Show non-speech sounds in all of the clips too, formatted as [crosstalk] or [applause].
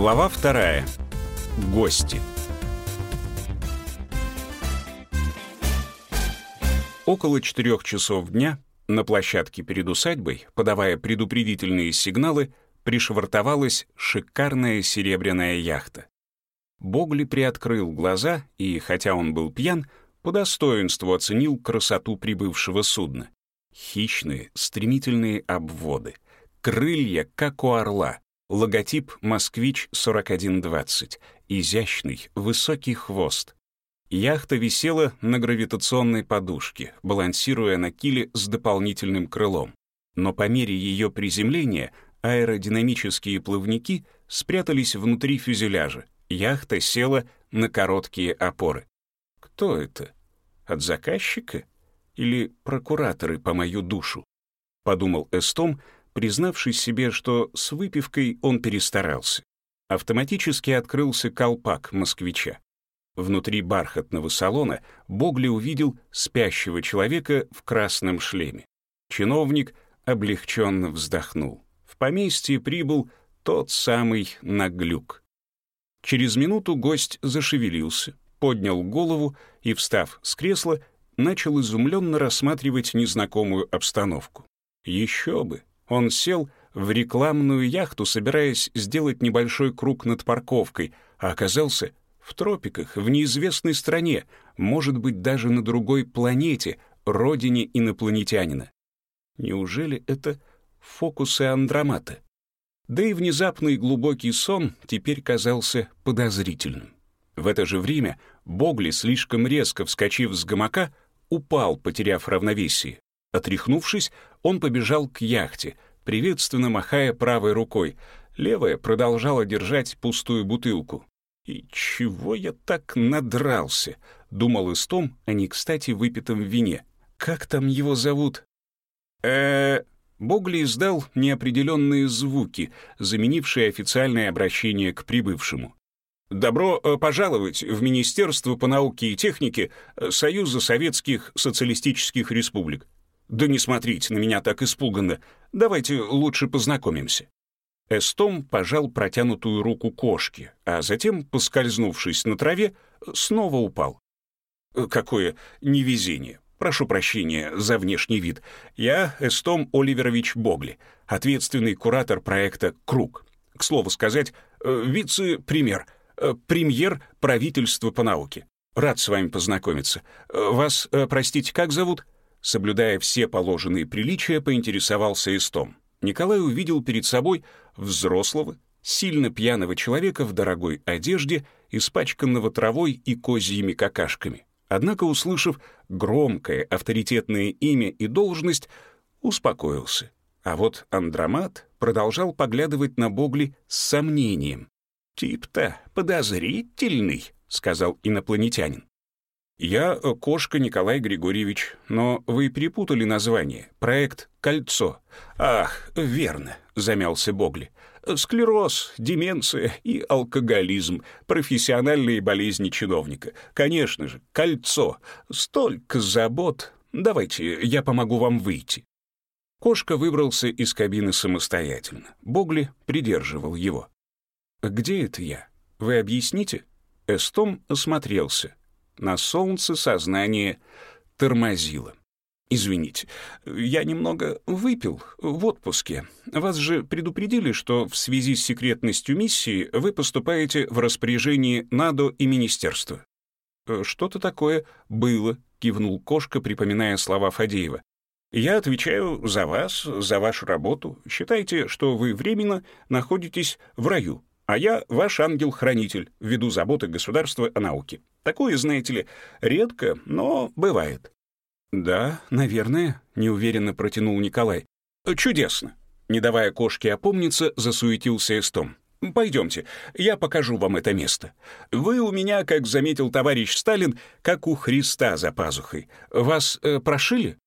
Глава вторая. Гости. Около четырех часов дня на площадке перед усадьбой, подавая предупредительные сигналы, пришвартовалась шикарная серебряная яхта. Богли приоткрыл глаза и, хотя он был пьян, по достоинству оценил красоту прибывшего судна. Хищные, стремительные обводы, крылья, как у орла, логотип «Москвич-4120», изящный, высокий хвост. Яхта висела на гравитационной подушке, балансируя на киле с дополнительным крылом. Но по мере ее приземления аэродинамические плавники спрятались внутри фюзеляжа. Яхта села на короткие опоры. Кто это? От заказчика? Или прокураторы по мою душу? Подумал Эстом, признавшись себе, что с выпивкой он перестарался. Автоматически открылся колпак москвича. Внутри бархатного салона Богли увидел спящего человека в красном шлеме. Чиновник облегченно вздохнул. В поместье прибыл тот самый наглюк. Через минуту гость зашевелился, поднял голову и, встав с кресла, начал изумленно рассматривать незнакомую обстановку. Еще бы! Он сел в рекламную яхту, собираясь сделать небольшой круг над парковкой, а оказался в тропиках, в неизвестной стране, может быть, даже на другой планете, родине инопланетянина. Неужели это фокусы Андромата? Да и внезапный глубокий сон теперь казался подозрительным. В это же время Богли, слишком резко вскочив с гамака, упал, потеряв равновесие. Отряхнувшись, он побежал к яхте, приветственно махая правой рукой. Левая продолжала держать пустую бутылку. «И чего я так надрался?» — думал Истом о не кстати выпитом вине. «Как там его зовут?» э Богли издал неопределенные звуки, заменившие официальное обращение к прибывшему. «Добро э, пожаловать в Министерство по науке и технике э, Союза Советских Социалистических Республик. «Да не смотрите на меня так испуганно. Давайте лучше познакомимся». Эстом пожал протянутую руку кошки, а затем, поскользнувшись на траве, снова упал. «Какое невезение! Прошу прощения за внешний вид. Я Эстом Оливерович Богли, ответственный куратор проекта «Круг». К слову сказать, э, вице-премьер, э, премьер правительства по науке. Рад с вами познакомиться. Э, вас, простите, как зовут?» Соблюдая все положенные приличия, поинтересовался Истом. Николай увидел перед собой взрослого, сильно пьяного человека в дорогой одежде, испачканного травой и козьими какашками. Однако, услышав громкое авторитетное имя и должность, успокоился. А вот Андромат продолжал поглядывать на Богли с сомнением. «Тип-то подозрительный», — сказал инопланетянин. «Я э, Кошка Николай Григорьевич, но вы перепутали название. Проект «Кольцо». Ах, верно», — замялся Богли. «Склероз, деменция и алкоголизм, профессиональные болезни чиновника. Конечно же, кольцо. Столько забот. Давайте, я помогу вам выйти». Кошка выбрался из кабины самостоятельно. Богли придерживал его. «Где это я? Вы объясните?» Эстом осмотрелся. На солнце сознание тормозило. «Извините, я немного выпил в отпуске. Вас же предупредили, что в связи с секретностью миссии вы поступаете в распоряжение НАДО и Министерства». «Э, «Что-то такое было», — кивнул Кошка, припоминая слова Фадеева. «Я отвечаю за вас, за вашу работу. Считайте, что вы временно находитесь в раю, а я ваш ангел-хранитель, ввиду заботы государства о науке. Такое, знаете ли, редко, но бывает». «Да, наверное», — неуверенно протянул Николай. «Чудесно». Не давая кошке опомниться, засуетился Эстом. «Пойдемте, я покажу вам это место. Вы у меня, как заметил товарищ Сталин, как у Христа за пазухой. Вас э, прошили?»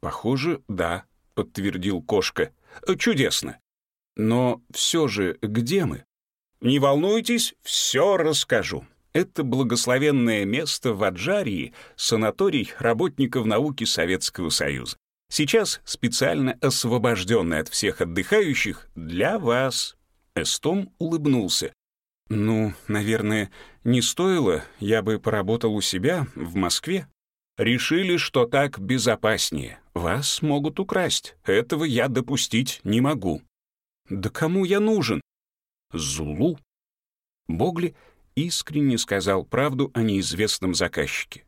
«Похоже, да», — подтвердил кошка. «Чудесно. Но все же где мы?» Не волнуйтесь, все расскажу. Это благословенное место в Аджарии, санаторий работников науки Советского Союза. Сейчас специально освобожденный от всех отдыхающих для вас. Эстом улыбнулся. «Ну, наверное, не стоило, я бы поработал у себя, в Москве. Решили, что так безопаснее. Вас могут украсть. Этого я допустить не могу». «Да кому я нужен?» «Зулу». Богли искренне сказал правду о неизвестном заказчике.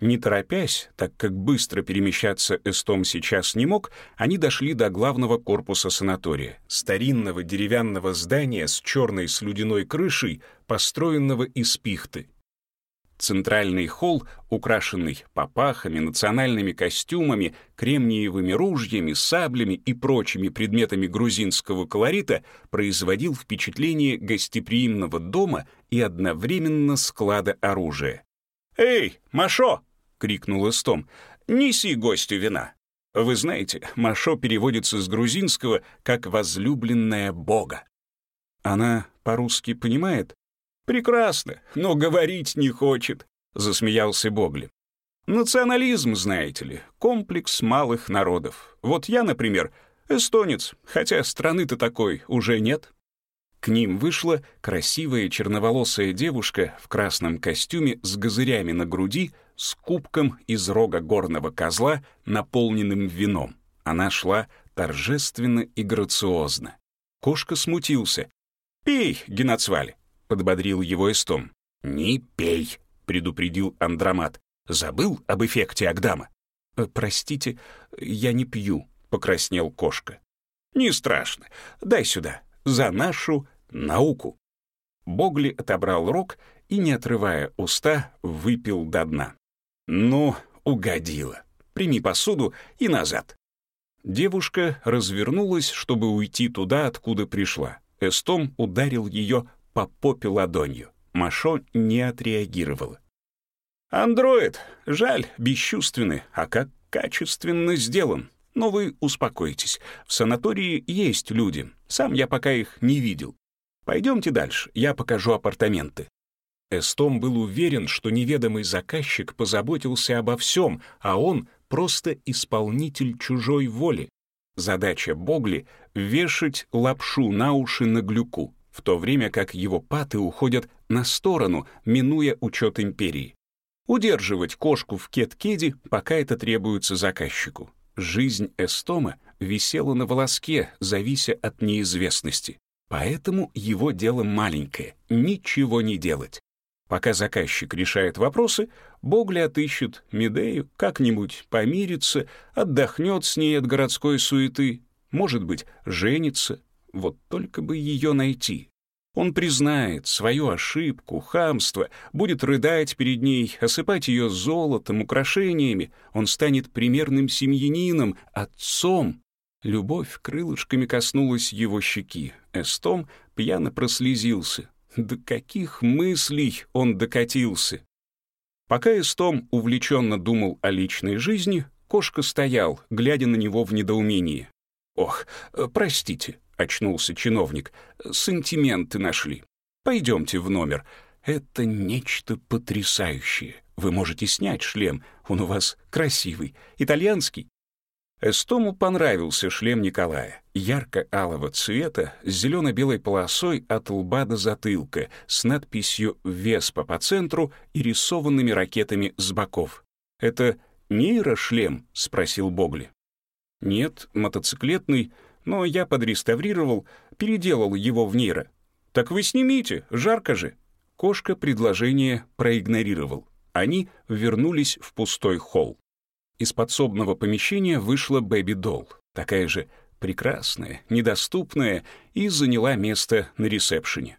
Не торопясь, так как быстро перемещаться Эстом сейчас не мог, они дошли до главного корпуса санатория, старинного деревянного здания с черной слюдяной крышей, построенного из пихты. Центральный холл, украшенный попахами, национальными костюмами, кремниевыми ружьями, саблями и прочими предметами грузинского колорита, производил впечатление гостеприимного дома и одновременно склада оружия. «Эй, Машо!» — крикнул Эстом. «Неси гостю вина». Вы знаете, Машо переводится с грузинского как «возлюбленная Бога». Она по-русски понимает? Прекрасно, но говорить не хочет, засмеялся Богли. Национализм, знаете ли, комплекс малых народов. Вот я, например, эстонец, хотя страны-то такой уже нет. К ним вышла красивая черноволосая девушка в красном костюме с газырями на груди, с кубком из рога горного козла, наполненным вином. Она шла торжественно и грациозно. Кошка смутился. «Пей, Геноцваль!» — подбодрил его Эстом. «Не пей!» — предупредил Андромат. «Забыл об эффекте Агдама?» «Э, «Простите, я не пью», — покраснел кошка. «Не страшно. Дай сюда. За нашу науку». Богли отобрал рог и, не отрывая уста, выпил до дна. «Ну, угодила. Прими посуду и назад». Девушка развернулась, чтобы уйти туда, откуда пришла. Эстом ударил ее по попе ладонью. Машо не отреагировала. «Андроид, жаль, бесчувственный, а как качественно сделан. Но вы успокойтесь, в санатории есть люди, сам я пока их не видел. Пойдемте дальше, я покажу апартаменты». Эстом был уверен, что неведомый заказчик позаботился обо всем, а он просто исполнитель чужой воли. Задача Богли — вешать лапшу на уши на глюку, в то время как его паты уходят на сторону, минуя учет империи. Удерживать кошку в кеткеде, пока это требуется заказчику. Жизнь Эстома висела на волоске, завися от неизвестности. Поэтому его дело маленькое — ничего не делать. Пока заказчик решает вопросы, Богли отыщет Медею, как-нибудь помирится, отдохнет с ней от городской суеты, может быть, женится. Вот только бы ее найти. Он признает свою ошибку, хамство, будет рыдать перед ней, осыпать ее золотом, украшениями. Он станет примерным семьянином, отцом. Любовь крылышками коснулась его щеки. Эстом пьяно прослезился. До каких мыслей он докатился? Пока Эстом увлеченно думал о личной жизни, кошка стоял, глядя на него в недоумении. «Ох, э, простите», — очнулся чиновник, — «сантименты нашли. Пойдемте в номер. Это нечто потрясающее. Вы можете снять шлем, он у вас красивый, итальянский. Эстому понравился шлем Николая, ярко-алого цвета, с зелено-белой полосой от лба до затылка, с надписью «Веспа» по центру и рисованными ракетами с боков. «Это нейрошлем?» — спросил Богли. «Нет, мотоциклетный, но я подреставрировал, переделал его в нейро». «Так вы снимите, жарко же». Кошка предложение проигнорировал. Они вернулись в пустой холл. Из подсобного помещения вышла Бэби Долл, такая же прекрасная, недоступная, и заняла место на ресепшене.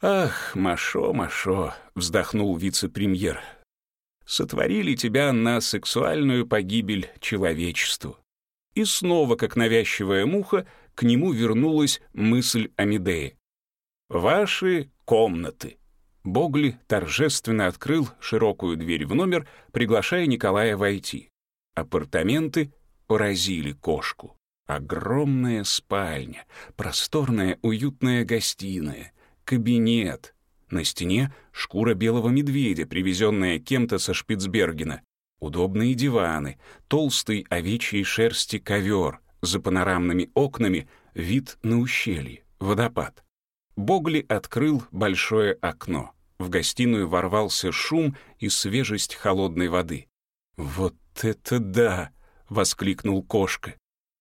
«Ах, Машо, Машо», — вздохнул вице-премьер, «сотворили тебя на сексуальную погибель человечеству». И снова, как навязчивая муха, к нему вернулась мысль о Медее. «Ваши комнаты». Богли торжественно открыл широкую дверь в номер, приглашая Николая войти. Апартаменты поразили кошку. Огромная спальня, просторная уютная гостиная, кабинет. На стене шкура белого медведя, привезенная кем-то со Шпицбергена. Удобные диваны, толстый овечьей шерсти ковер, за панорамными окнами вид на ущелье. водопад. Богли открыл большое окно. В гостиную ворвался шум и свежесть холодной воды. «Вот это да!» — воскликнул кошка.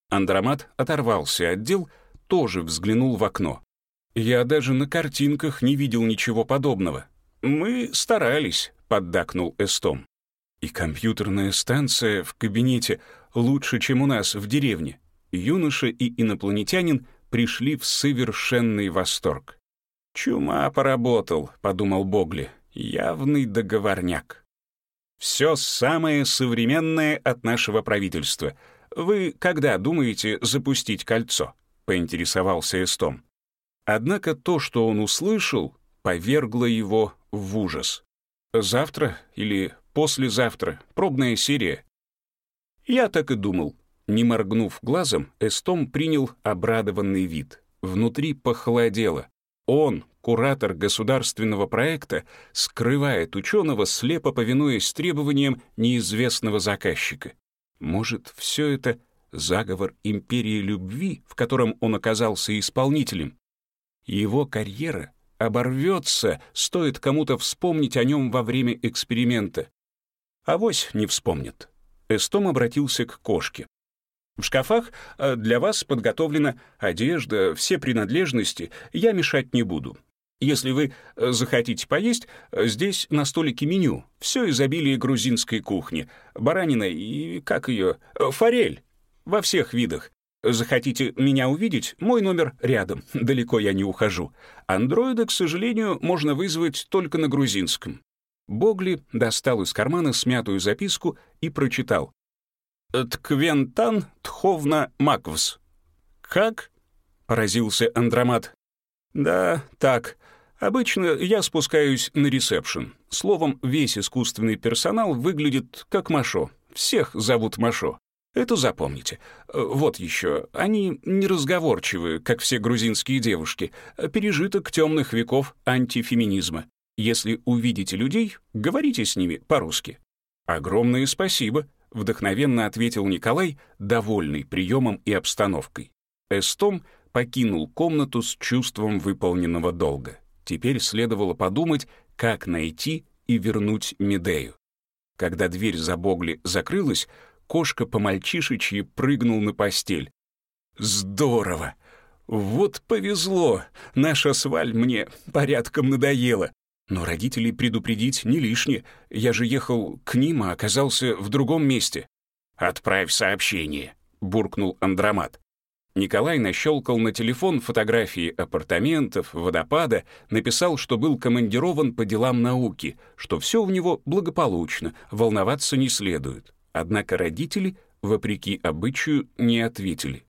Андромат оторвался от дел, тоже взглянул в окно. «Я даже на картинках не видел ничего подобного. Мы старались», — поддакнул Эстом. «И компьютерная станция в кабинете лучше, чем у нас в деревне». Юноша и инопланетянин пришли в совершенный восторг. «Чума поработал», — подумал Богли. «Явный договорняк». «Все самое современное от нашего правительства. Вы когда думаете запустить кольцо?» — поинтересовался Эстом. Однако то, что он услышал, повергло его в ужас. «Завтра или послезавтра пробная серия». Я так и думал. Не моргнув глазом, Эстом принял обрадованный вид. Внутри похолодело. Он, куратор государственного проекта, скрывает ученого, слепо повинуясь требованиям неизвестного заказчика. Может, все это заговор империи любви, в котором он оказался исполнителем? Его карьера оборвется, стоит кому-то вспомнить о нем во время эксперимента. Авось не вспомнит. Эстом обратился к кошке. В шкафах э, для вас подготовлена одежда, все принадлежности, я мешать не буду. Если вы э, захотите поесть, э, здесь на столике меню. Все изобилие грузинской кухни. Баранина и, как ее, форель. Во всех видах. Захотите меня увидеть? Мой номер рядом. [laughs] Далеко я не ухожу. Андроида, к сожалению, можно вызвать только на грузинском. Богли достал из кармана смятую записку и прочитал. Тквентан Тховна Маквс. Как? поразился Андромат. Да, так. Обычно я спускаюсь на ресепшн. Словом, весь искусственный персонал выглядит как Машо. Всех зовут Машо. Это запомните. Вот еще. Они неразговорчивые, как все грузинские девушки. Пережиток темных веков антифеминизма. Если увидите людей, говорите с ними по-русски. Огромное спасибо, — вдохновенно ответил Николай, довольный приемом и обстановкой. Эстом покинул комнату с чувством выполненного долга. Теперь следовало подумать, как найти и вернуть Медею. Когда дверь за Богли закрылась, кошка по-мальчишечьи прыгнул на постель. «Здорово! Вот повезло! Наша сваль мне порядком надоела. Но родителей предупредить не лишне. Я же ехал к ним, а оказался в другом месте. «Отправь сообщение», — буркнул Андромат. Николай нащелкал на телефон фотографии апартаментов, водопада, написал, что был командирован по делам науки, что все у него благополучно, волноваться не следует. Однако родители, вопреки обычаю, не ответили.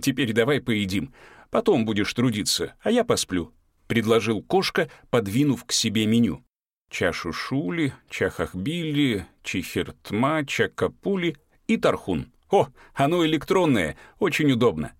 «Теперь давай поедим, потом будешь трудиться, а я посплю», — предложил кошка, подвинув к себе меню. Чашу шули, чахахбили, чихертма, чакапули и тархун. О, оно электронное, очень удобно.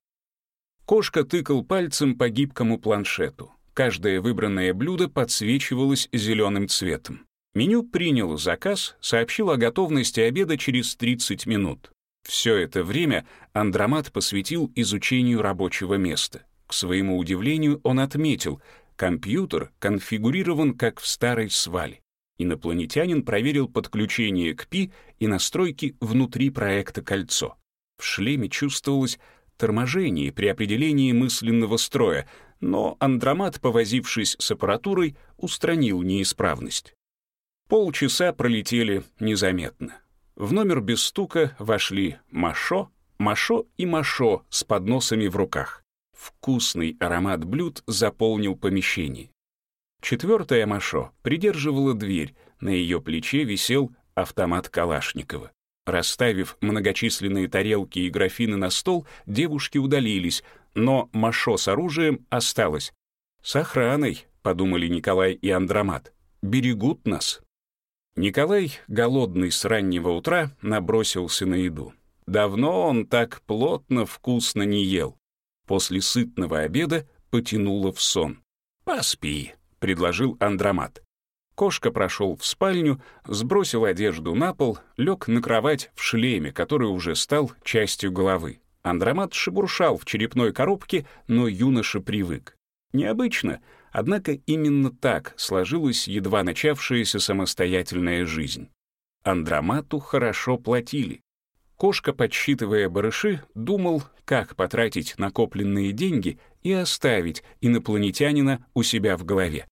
Кошка тыкал пальцем по гибкому планшету. Каждое выбранное блюдо подсвечивалось зеленым цветом. Меню принял заказ, сообщил о готовности обеда через 30 минут. Все это время Андромат посвятил изучению рабочего места. К своему удивлению он отметил, компьютер конфигурирован как в старой свале. Инопланетянин проверил подключение к ПИ и настройки внутри проекта «Кольцо». В шлеме чувствовалось торможение при определении мысленного строя, но Андромат, повозившись с аппаратурой, устранил неисправность. Полчаса пролетели незаметно. В номер без стука вошли Машо, Машо и Машо с подносами в руках. Вкусный аромат блюд заполнил помещение. Четвертая Машо придерживала дверь, на ее плече висел автомат Калашникова. Расставив многочисленные тарелки и графины на стол, девушки удалились, но Машо с оружием осталось. «С охраной», — подумали Николай и Андромат, — «берегут нас». Николай, голодный с раннего утра, набросился на еду. Давно он так плотно, вкусно не ел. После сытного обеда потянуло в сон. «Поспи», — предложил Андромат. Кошка прошел в спальню, сбросил одежду на пол, лег на кровать в шлеме, который уже стал частью головы. Андромат шебуршал в черепной коробке, но юноша привык. Необычно, однако именно так сложилась едва начавшаяся самостоятельная жизнь. Андромату хорошо платили. Кошка, подсчитывая барыши, думал, как потратить накопленные деньги и оставить инопланетянина у себя в голове.